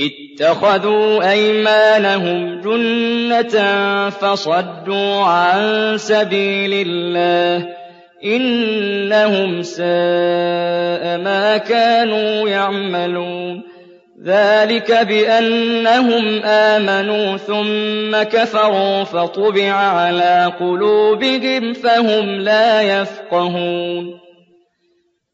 اتخذوا أيمانهم جنة فصدوا عن سبيل الله إنهم ساء ما كانوا يعملون ذلك بأنهم آمنوا ثم كفروا فطبع على قلوبهم فهم لا يفقهون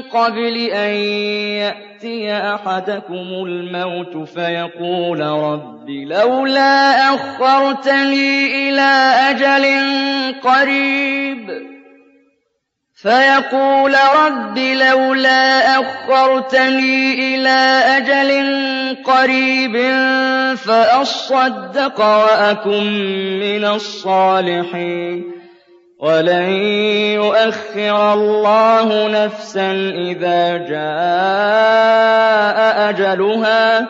قَبْلِ أَن يَأْتِيَ أَحَدَكُمُ الْمَوْتُ فَيَقُولَ رَبِّ لَوْلَا أَخَّرْتَنِي إِلَىٰ أَجَلٍ قَرِيبٍ. فيقول رب لولا أخرتني إلى أجل قريب فأصدق وأكن من الصالحين. وَلَن يُؤَخِّرَ اللَّهُ نَفْسًا إِذَا جَاءَ أَجَلُهَا ۚ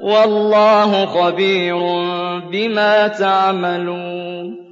وَاللَّهُ خَبِيرٌ بِمَا تَعْمَلُونَ.